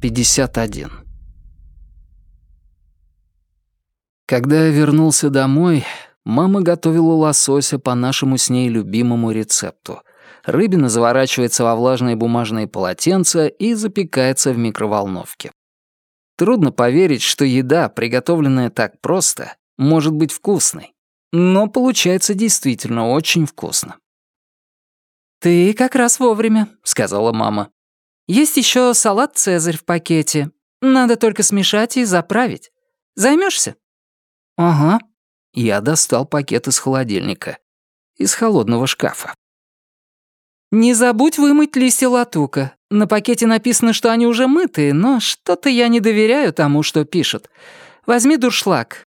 51 Когда я вернулся домой, мама готовила лосося по нашему с ней любимому рецепту. Рыбина заворачивается во влажные бумажные полотенца и запекается в микроволновке. Трудно поверить, что еда, приготовленная так просто, может быть вкусной. Но получается действительно очень вкусно. «Ты как раз вовремя», — сказала мама. «Есть еще салат «Цезарь» в пакете. Надо только смешать и заправить. Займешься? «Ага». Я достал пакет из холодильника. Из холодного шкафа. «Не забудь вымыть листья латука. На пакете написано, что они уже мытые, но что-то я не доверяю тому, что пишут. Возьми дуршлаг.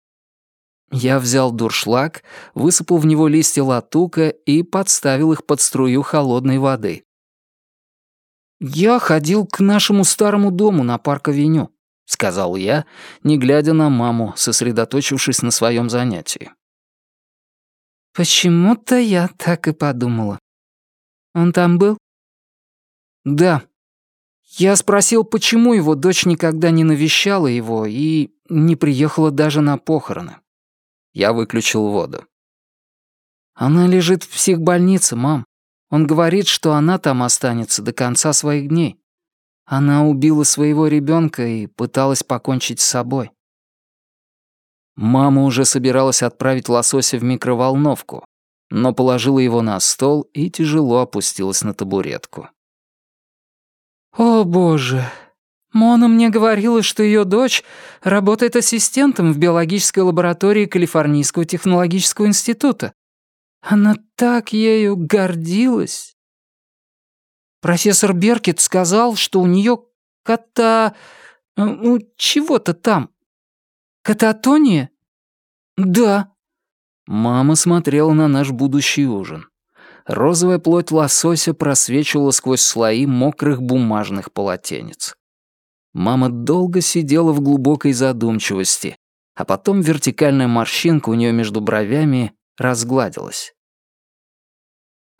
Я взял дуршлаг, высыпал в него листья латука и подставил их под струю холодной воды. «Я ходил к нашему старому дому на парк-авеню», — сказал я, не глядя на маму, сосредоточившись на своем занятии. «Почему-то я так и подумала. Он там был?» «Да. Я спросил, почему его дочь никогда не навещала его и не приехала даже на похороны. Я выключил воду. «Она лежит в психбольнице, мам. Он говорит, что она там останется до конца своих дней. Она убила своего ребенка и пыталась покончить с собой». Мама уже собиралась отправить лосося в микроволновку, но положила его на стол и тяжело опустилась на табуретку. «О, боже, Мона мне говорила, что ее дочь работает ассистентом в биологической лаборатории Калифорнийского технологического института. Она так ею гордилась. Профессор Беркет сказал, что у нее кота... ну, чего-то там. Кататония? Да. Мама смотрела на наш будущий ужин. Розовая плоть лосося просвечивала сквозь слои мокрых бумажных полотенец. Мама долго сидела в глубокой задумчивости, а потом вертикальная морщинка у нее между бровями разгладилась.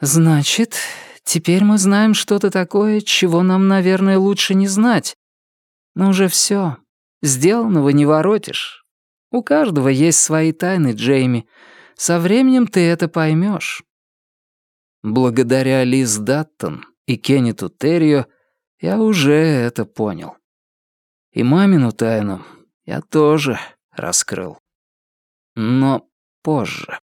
«Значит, теперь мы знаем что-то такое, чего нам, наверное, лучше не знать. Но уже все. Сделанного не воротишь. У каждого есть свои тайны, Джейми. Со временем ты это поймешь. Благодаря Лиз Даттон и Кеннету Террио я уже это понял. И мамину тайну я тоже раскрыл. Но позже.